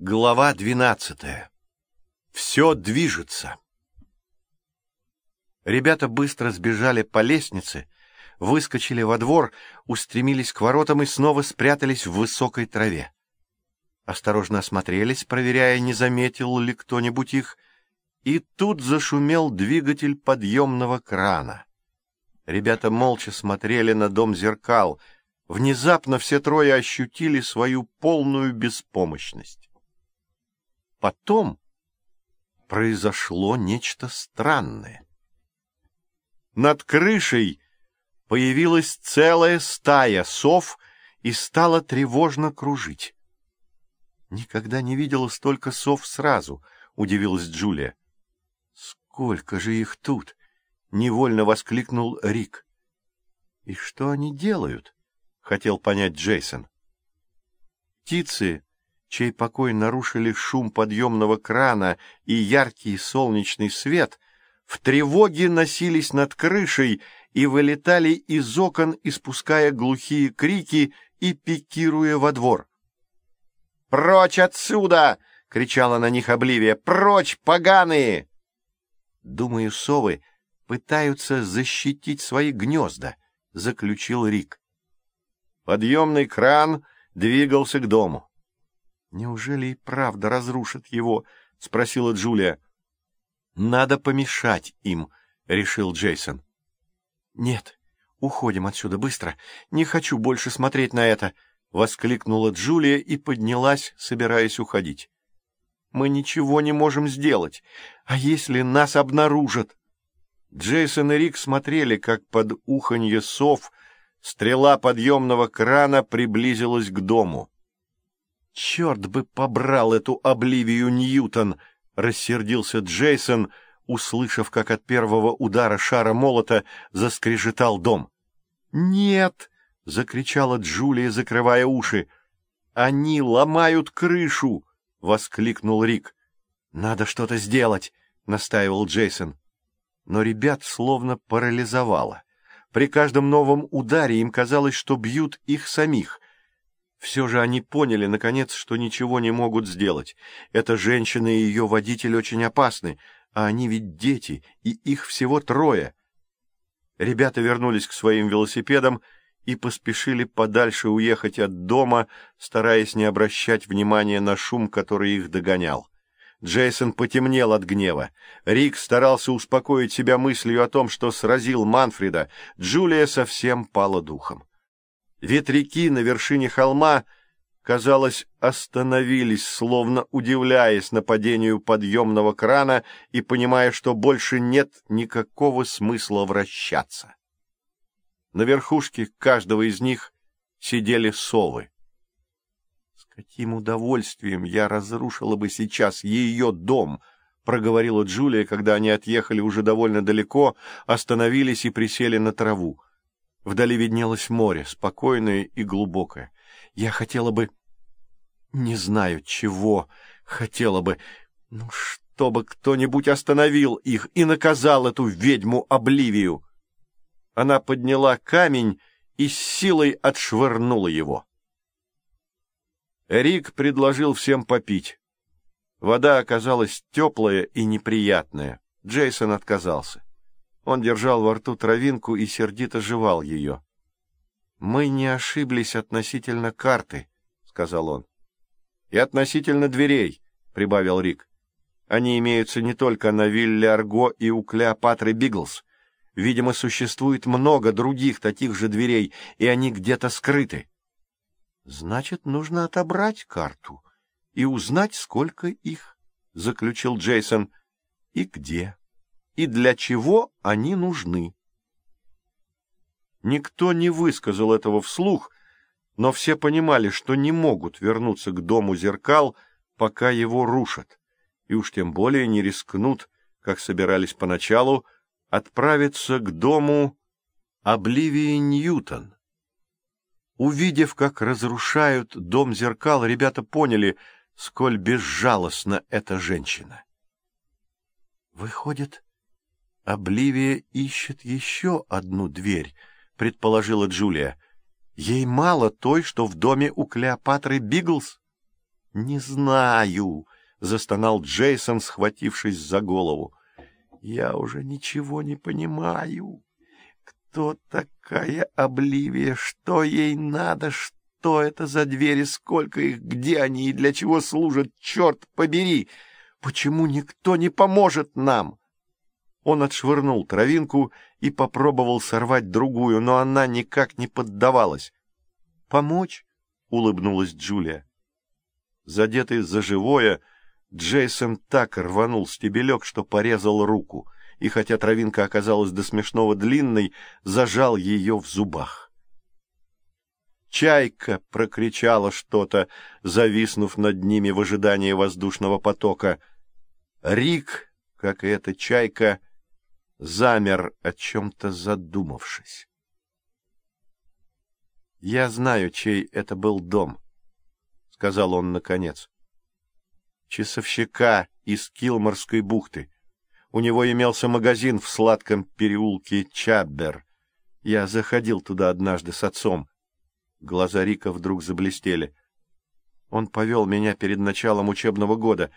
Глава двенадцатая. Все движется. Ребята быстро сбежали по лестнице, выскочили во двор, устремились к воротам и снова спрятались в высокой траве. Осторожно осмотрелись, проверяя, не заметил ли кто-нибудь их, и тут зашумел двигатель подъемного крана. Ребята молча смотрели на дом зеркал. Внезапно все трое ощутили свою полную беспомощность. Потом произошло нечто странное. Над крышей появилась целая стая сов и стала тревожно кружить. «Никогда не видела столько сов сразу», — удивилась Джулия. «Сколько же их тут!» — невольно воскликнул Рик. «И что они делают?» — хотел понять Джейсон. Птицы чей покой нарушили шум подъемного крана и яркий солнечный свет, в тревоге носились над крышей и вылетали из окон, испуская глухие крики и пикируя во двор. «Прочь отсюда!» — кричала на них Обливия. «Прочь, поганые!» «Думаю, совы пытаются защитить свои гнезда», — заключил Рик. Подъемный кран двигался к дому. «Неужели и правда разрушит его?» — спросила Джулия. «Надо помешать им», — решил Джейсон. «Нет, уходим отсюда быстро. Не хочу больше смотреть на это», — воскликнула Джулия и поднялась, собираясь уходить. «Мы ничего не можем сделать. А если нас обнаружат?» Джейсон и Рик смотрели, как под уханье сов стрела подъемного крана приблизилась к дому. «Черт бы побрал эту Обливию Ньютон!» — рассердился Джейсон, услышав, как от первого удара шара молота заскрежетал дом. «Нет!» — закричала Джулия, закрывая уши. «Они ломают крышу!» — воскликнул Рик. «Надо что-то сделать!» — настаивал Джейсон. Но ребят словно парализовало. При каждом новом ударе им казалось, что бьют их самих — все же они поняли, наконец, что ничего не могут сделать. Эта женщина и ее водитель очень опасны, а они ведь дети, и их всего трое. Ребята вернулись к своим велосипедам и поспешили подальше уехать от дома, стараясь не обращать внимания на шум, который их догонял. Джейсон потемнел от гнева. Рик старался успокоить себя мыслью о том, что сразил Манфреда. Джулия совсем пала духом. Ветряки на вершине холма, казалось, остановились, словно удивляясь нападению подъемного крана и понимая, что больше нет никакого смысла вращаться. На верхушке каждого из них сидели совы. «С каким удовольствием я разрушила бы сейчас ее дом!» — проговорила Джулия, когда они отъехали уже довольно далеко, остановились и присели на траву. Вдали виднелось море, спокойное и глубокое. Я хотела бы... Не знаю, чего хотела бы... Ну, чтобы кто-нибудь остановил их и наказал эту ведьму Обливию. Она подняла камень и с силой отшвырнула его. Рик предложил всем попить. Вода оказалась теплая и неприятная. Джейсон отказался. Он держал во рту травинку и сердито жевал ее. — Мы не ошиблись относительно карты, — сказал он. — И относительно дверей, — прибавил Рик. Они имеются не только на вилле Арго и у Клеопатры Биглс. Видимо, существует много других таких же дверей, и они где-то скрыты. — Значит, нужно отобрать карту и узнать, сколько их, — заключил Джейсон, — и где и для чего они нужны. Никто не высказал этого вслух, но все понимали, что не могут вернуться к дому зеркал, пока его рушат, и уж тем более не рискнут, как собирались поначалу, отправиться к дому Обливии Ньютон. Увидев, как разрушают дом зеркал, ребята поняли, сколь безжалостна эта женщина. Выходит, Обливия ищет еще одну дверь, предположила Джулия. Ей мало той, что в доме у Клеопатры Биглс? Не знаю, — застонал Джейсон, схватившись за голову. Я уже ничего не понимаю. Кто такая Обливия? Что ей надо? Что это за двери? Сколько их? Где они и для чего служат? Черт побери! Почему никто не поможет нам? Он отшвырнул травинку и попробовал сорвать другую, но она никак не поддавалась. «Помочь?» — улыбнулась Джулия. Задетый за живое, Джейсон так рванул стебелек, что порезал руку, и хотя травинка оказалась до смешного длинной, зажал ее в зубах. Чайка прокричала что-то, зависнув над ними в ожидании воздушного потока. Рик, как и эта чайка, замер, о чем-то задумавшись. — Я знаю, чей это был дом, — сказал он наконец. — Часовщика из Килморской бухты. У него имелся магазин в сладком переулке Чаббер. Я заходил туда однажды с отцом. Глаза Рика вдруг заблестели. Он повел меня перед началом учебного года.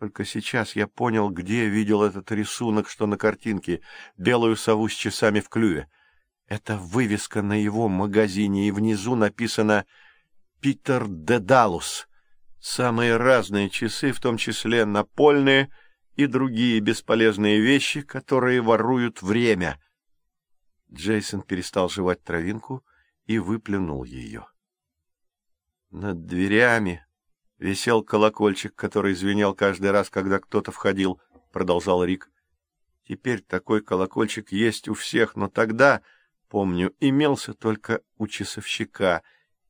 Только сейчас я понял, где видел этот рисунок, что на картинке, белую сову с часами в клюве. Это вывеска на его магазине, и внизу написано «Питер Дедалус». Самые разные часы, в том числе напольные и другие бесполезные вещи, которые воруют время. Джейсон перестал жевать травинку и выплюнул ее. Над дверями висел колокольчик, который звенел каждый раз, когда кто-то входил, — продолжал Рик. Теперь такой колокольчик есть у всех, но тогда помню, имелся только у часовщика,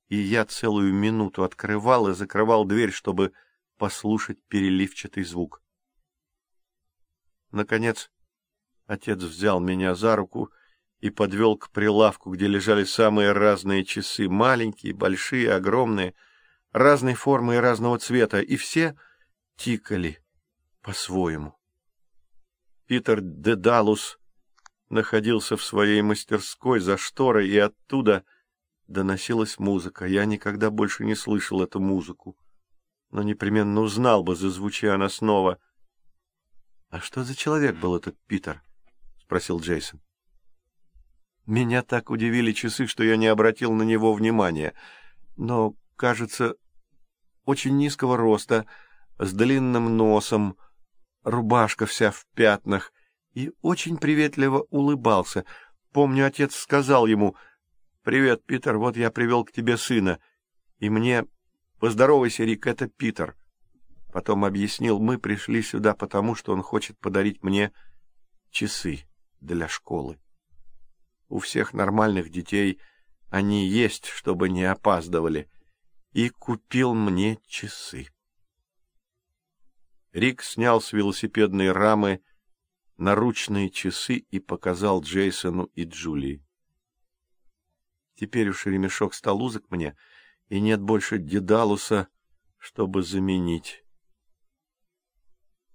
и я целую минуту открывал и закрывал дверь, чтобы послушать переливчатый звук. Наконец, отец взял меня за руку и подвел к прилавку, где лежали самые разные часы, маленькие, большие, огромные, разной формы и разного цвета, и все тикали по-своему. Питер Дедалус находился в своей мастерской за шторой, и оттуда доносилась музыка. Я никогда больше не слышал эту музыку, но непременно узнал бы, зазвучи она снова. — А что за человек был этот Питер? — спросил Джейсон. Меня так удивили часы, что я не обратил на него внимания, но, кажется, очень низкого роста, с длинным носом, рубашка вся в пятнах — и очень приветливо улыбался. Помню, отец сказал ему, «Привет, Питер, вот я привел к тебе сына». И мне, «Поздоровайся, Рик, это Питер». Потом объяснил, мы пришли сюда потому, что он хочет подарить мне часы для школы. У всех нормальных детей они есть, чтобы не опаздывали. И купил мне часы. Рик снял с велосипедной рамы наручные часы и показал Джейсону и Джулии. Теперь уж ремешок стал узок мне, и нет больше Дедалуса, чтобы заменить.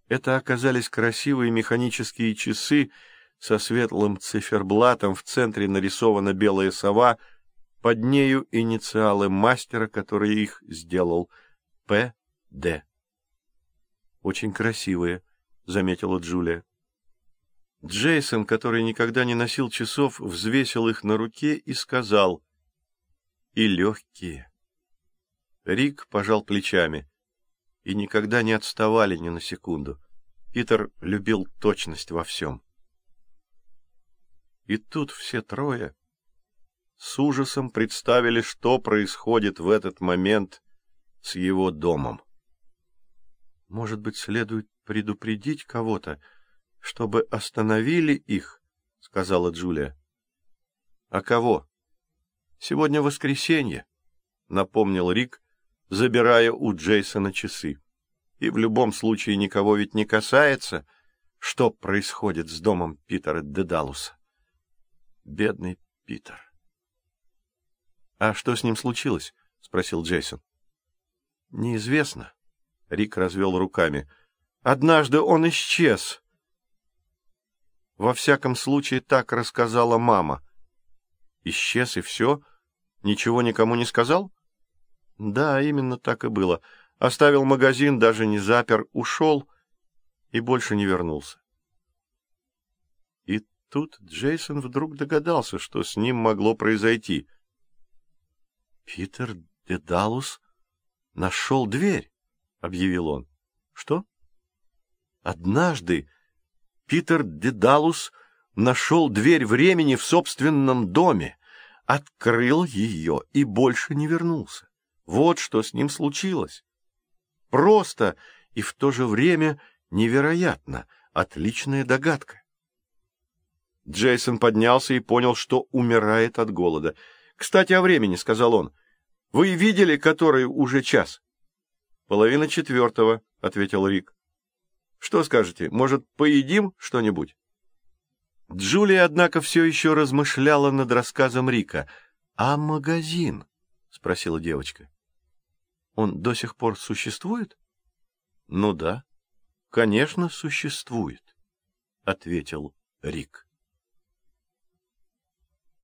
Это оказались красивые механические часы со светлым циферблатом, в центре нарисована белая сова, под нею инициалы мастера, который их сделал, П.Д. «Очень красивые», — заметила Джулия. Джейсон, который никогда не носил часов, взвесил их на руке и сказал «И легкие». Рик пожал плечами и никогда не отставали ни на секунду. Питер любил точность во всем. И тут все трое с ужасом представили, что происходит в этот момент с его домом. Может быть, следует предупредить кого-то, чтобы остановили их, — сказала Джулия. — А кого? — Сегодня воскресенье, — напомнил Рик, забирая у Джейсона часы. И в любом случае никого ведь не касается, что происходит с домом Питера Дедалуса. Бедный Питер. — А что с ним случилось? — спросил Джейсон. — Неизвестно. Рик развел руками. — Однажды он исчез. — во всяком случае, так рассказала мама. Исчез и все? Ничего никому не сказал? Да, именно так и было. оставил магазин, даже не запер, ушел и больше не вернулся. И тут Джейсон вдруг догадался, что с ним могло произойти. «Питер Дедалус нашел дверь», — объявил он. «Что?» «Однажды Питер Дедалус нашел дверь времени в собственном доме, открыл ее и больше не вернулся. Вот что с ним случилось. Просто и в то же время невероятно, отличная догадка. Джейсон поднялся и понял, что умирает от голода. «Кстати, о времени», — сказал он. «Вы видели, который уже час?» «Половина четвертого», — ответил Рик. «Что скажете, может, поедим что-нибудь?» Джулия, однако, все еще размышляла над рассказом Рика. «А магазин?» — спросила девочка. «Он до сих пор существует?» «Ну да, конечно, существует», — ответил Рик.